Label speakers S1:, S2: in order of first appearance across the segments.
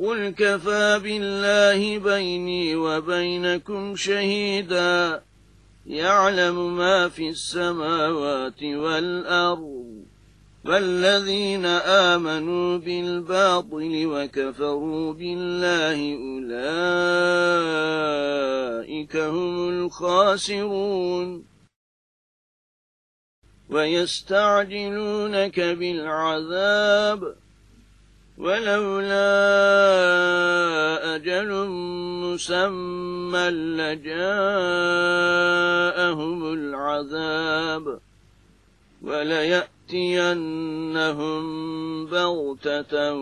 S1: قل كفى بالله بيني وبينكم شهيدا يعلم ما في السماوات والأرض فالذين آمنوا بالباطل وكفروا بالله أولئك هم الخاسرون ويستعجلونك بالعذاب ولولا أجل مسمى لجاءهم العذاب وليأتينهم بغتة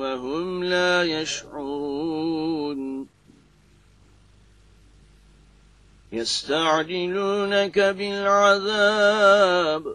S1: وهم لا يشعرون يستعجلونك بالعذاب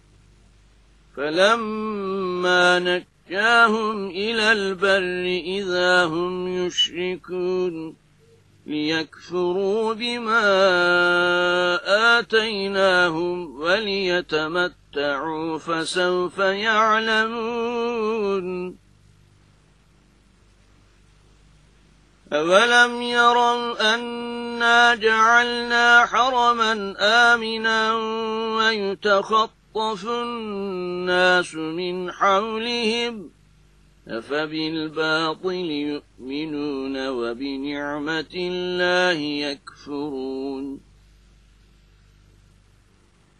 S1: فلما نجاهم إلى البر إذا هم يشركون ليكفروا بما آتيناهم وليتمتعوا فسوف يعلمون أولم يروا أنا جعلنا حرما آمنا ويتخطى يتلطف الناس من حولهم أفبالباطل يؤمنون وبنعمة الله يكفرون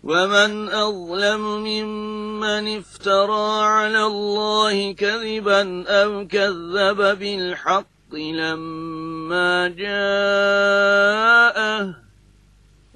S1: ومن أظلم ممن افترى على الله كذبا أو كذب بالحق لما جاءه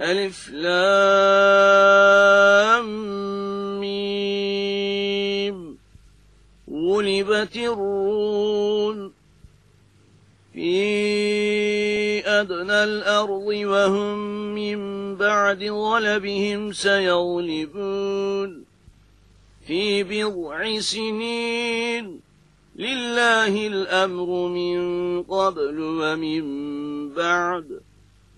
S1: ألف لام ميم غلبت الرون في أدنى الأرض وهم من بعد غلبهم سيغلبون في بضع سنين لله الأمر من قبل ومن بعد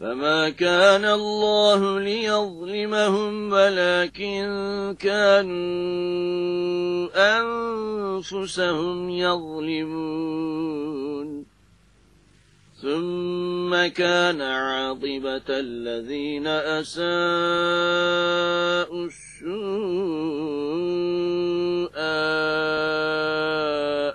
S1: فما كان الله ليظلمهم ولكن كانوا أنفسهم يظلمون ثم كان عاطبة الذين أساءوا السوء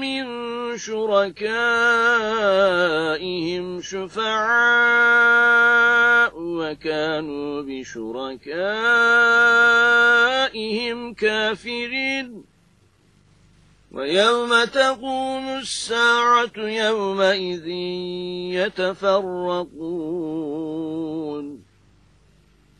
S1: من شركائهم شفعاء وكانوا بشركائهم كافرين ويوم تقوم الساعة يومئذ يتفرقون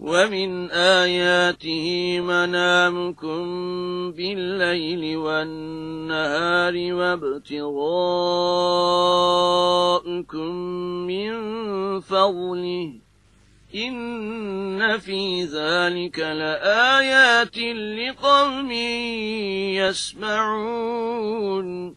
S1: ومن آياته منامكم بالليل والنهار وابتغاءكم من فضله إن في ذلك لآيات لقوم يسمعون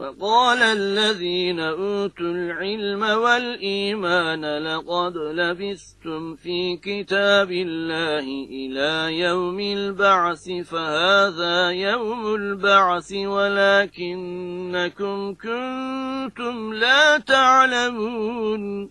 S1: وقال الذين أوتوا العلم والإيمان لقد لبستم في كتاب الله إلى يوم البعث فهذا يوم البعث ولكنكم كنتم لا تعلمون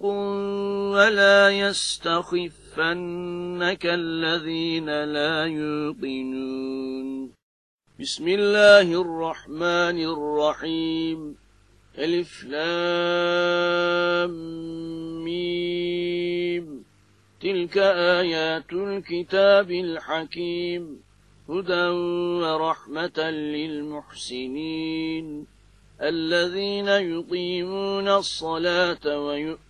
S1: حق ولا يستخفنك الذين لا يوقنون بسم الله الرحمن الرحيم ألف لام تلك آيات الكتاب الحكيم هدى ورحمة للمحسنين الذين يقيمون الصلاة ويؤمنون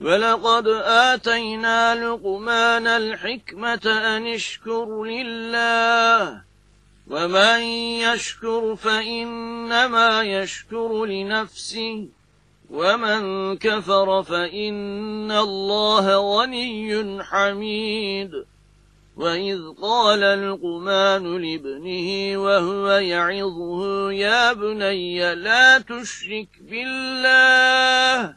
S1: ولقد آتينا لقمان الحكمة أن اشكر لله ومن يشكر فإنما يشكر لنفسه ومن كفر فإن الله غني حميد وإذ قال القمان لابنه وهو يعظه يا بني لا تشرك بالله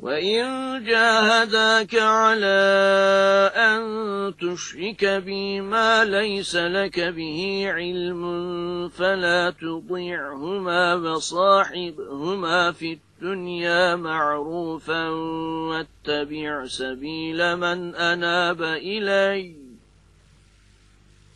S1: وإن جاهداك على أن تشرك بي ما ليس لك به علم فلا تطيعهما وصاحبهما في الدنيا معروفا واتبع سبيل من أناب إليه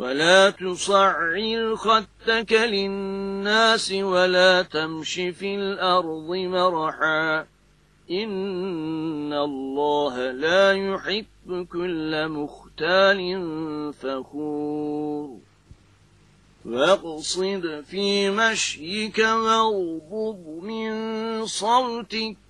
S1: ولا تصعر خدك للناس ولا تمش في الأرض مرحا إن الله لا يحب كل مختال فخور واقصد في مشيك واغضب من صوتك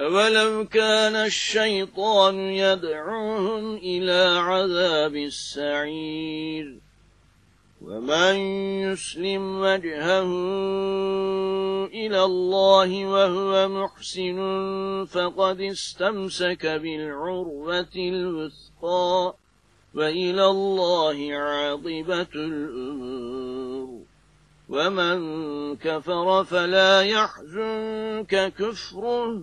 S1: ولو كان الشيطان يدعوهم إلى عذاب السعير ومن يسلم وجهه إلى الله وهو محسن فقد استمسك بالعروة الوثقى وإلى الله عاطبة الأمور ومن كفر فلا يحزنك كفره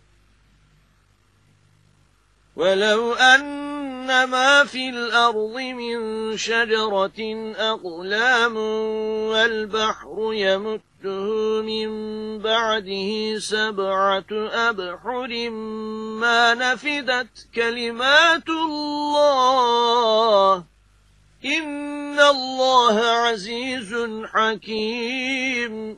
S1: ولو أن ما في الأرض من شجرة أقلام والبحر يمته من بعده سبعة أبحر ما نفدت كلمات الله إن الله عزيز حكيم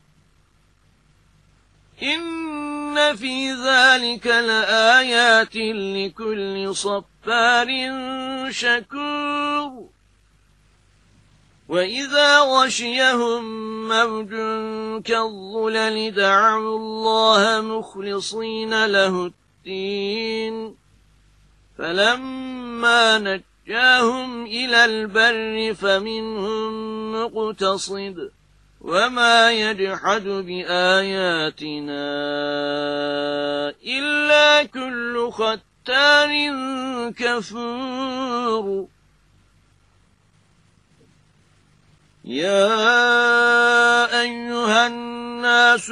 S1: إن في ذلك لآيات لكل صفار شكور وإذا غشيهم موج كالظلل دعوا الله مخلصين له الدين فلما نجاهم إلى البر فمنهم مقتصد وما يجحد بآياتنا إلا كل ختان كفور يا أيها الناس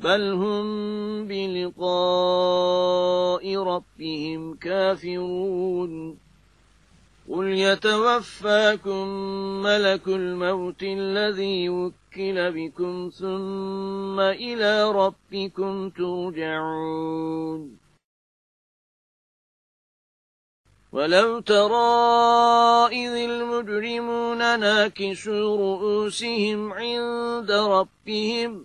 S1: بل هم بلقاء ربهم كافرون قل يتوفاكم ملك الموت الذي وكل بكم ثم إلى ربكم ترجعون ولو ترى إذ المجرمون ناكشوا رؤوسهم عند ربهم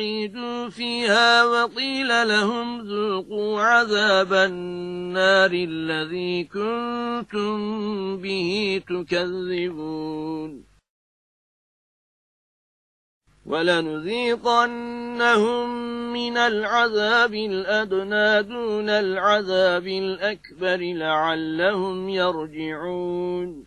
S1: أعيدوا فيها وقيل لهم ذوقوا عذاب النار الذي كنتم به تكذبون ولنذيقنهم من العذاب الأدنى دون العذاب الأكبر لعلهم يرجعون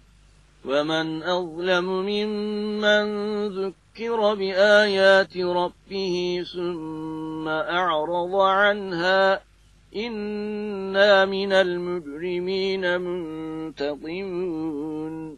S1: ومن أظلم ممن ذكر ذُكِّرَ بِآيَاتِ رَبِّهِ ثُمَّ أَعْرَضَ عَنْهَا إِنَّا مِنَ الْمُجْرِمِينَ مُنْتَقِمُونَ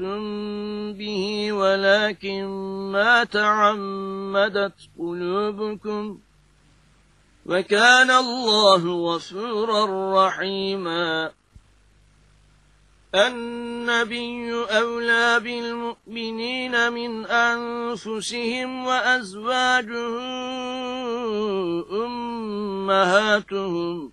S1: أَخْطَأْتُمْ بِهِ وَلَكِنْ مَا تَعَمَّدَتْ قُلُوبُكُمْ وَكَانَ اللَّهُ غَفُورًا رَحِيمًا النبي أولى بالمؤمنين من أنفسهم وأزواجه أمهاتهم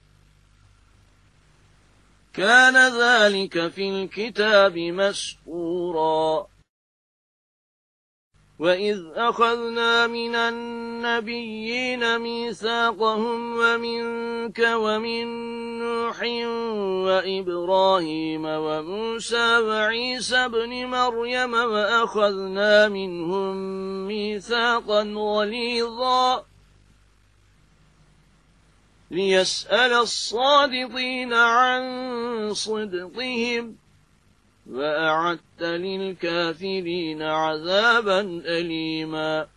S1: كان ذلك في الكتاب مسؤورا وإذ أخذنا من النبيين ميثاقهم ومنك ومن نوح وإبراهيم وموسى وعيسى بن مريم وأخذنا منهم ميثاقا غليظا ليسأل الصادقين عن صدقهم وأعدت للكافرين عذابا أليما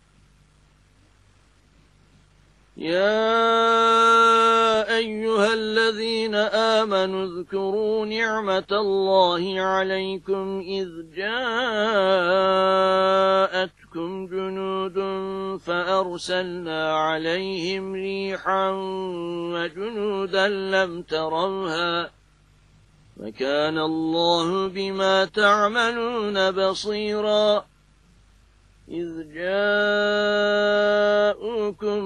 S1: يا أيها الذين آمنوا اذكروا نعمة الله عليكم إذ جاءت جاءتكم جنود فأرسلنا عليهم ريحا وجنودا لم تروها وكان الله بما تعملون بصيراً إذ جاءوكم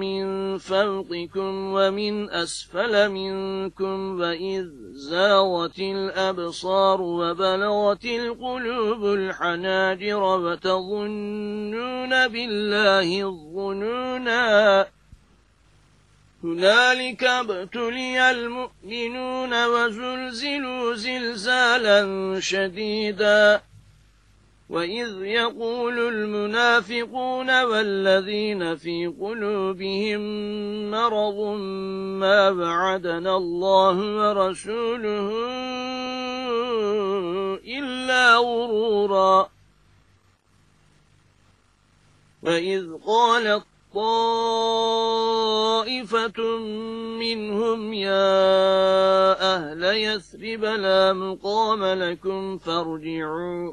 S1: من فوقكم ومن أسفل منكم وإذ زاغت الأبصار وبلغت القلوب الحناجر وتظنون بالله الظنونا هناك ابتلي المؤمنون وزلزلوا زلزالا شديدا وإذ يقول المنافقون والذين في قلوبهم مرض ما بعدنا الله ورسوله إلا غرورا وإذ قالت طائفة منهم يا أهل يثرب لا مقام لكم فارجعوا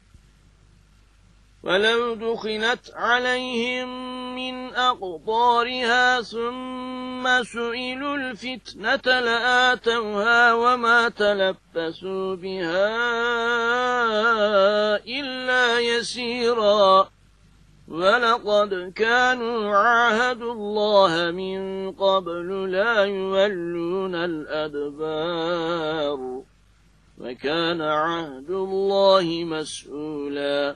S1: ولو دخلت عليهم من أقطارها ثم سئلوا الفتنة لآتوها وما تلبسوا بها إلا يسيرا ولقد كانوا عهد الله من قبل لا يولون الأدبار وكان عهد الله مسؤولا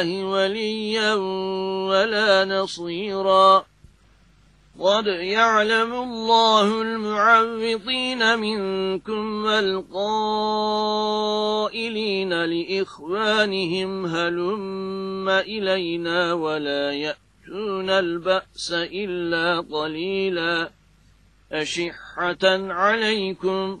S1: الله وليا ولا نصيرا قد يعلم الله المعوضين منكم والقائلين لإخوانهم هلم إلينا ولا يأتون البأس إلا قليلا أشحة عليكم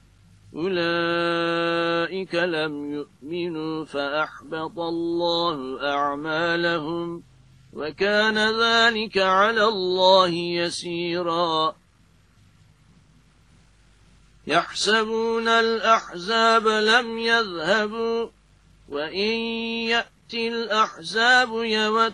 S1: أولئك لم يؤمنوا فأحبط الله أعمالهم وكان ذلك على الله يسيرا يحسبون الأحزاب لم يذهبوا وإن يأتي الأحزاب يود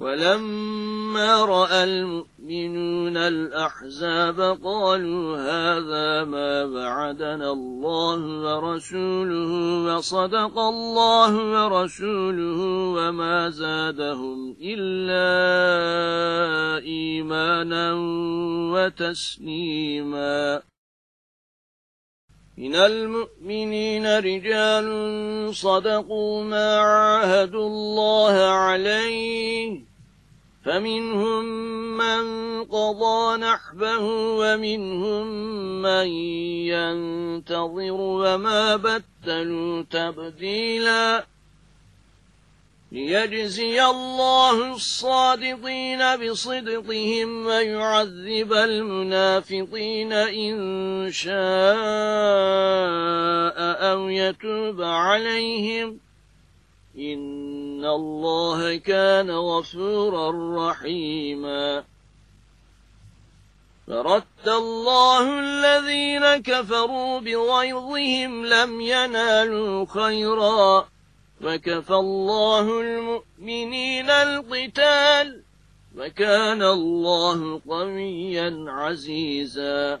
S1: ولما رأى المؤمنون الأحزاب قالوا هذا ما بعدنا الله ورسوله وصدق الله ورسوله وما زادهم إلا إيمانا وتسليما من المؤمنين رجال صدقوا ما عاهدوا الله عليه فمنهم من قضى نحبه ومنهم من ينتظر وما بتلوا تبديلا ليجزي الله الصادقين بصدقهم ويعذب المنافقين إن شاء أو يتوب عليهم إن الله كان غفورا رحيما فرد الله الذين كفروا بغيظهم لم ينالوا خيرا وكفى الله المؤمنين القتال وكان الله قويا عزيزا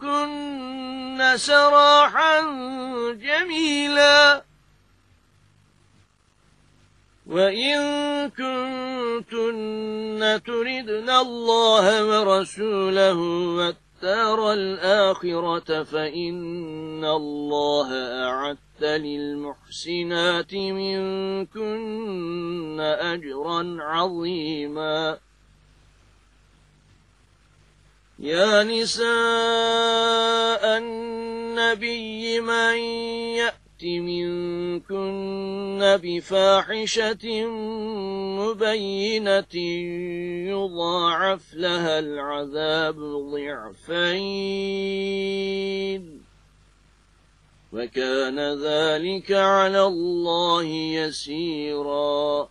S1: كن سراحا جميلا وإن كنتن تردن الله ورسوله والتار الآخرة فإن الله أعد للمحسنات منكن أجرا عظيما يا نساء النبي من يأت منكن بفاحشة مبينة يضاعف لها العذاب ضعفين وكان ذلك على الله يسيرا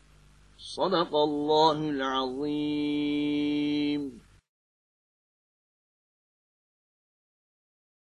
S1: صدق الله العظيم